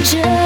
just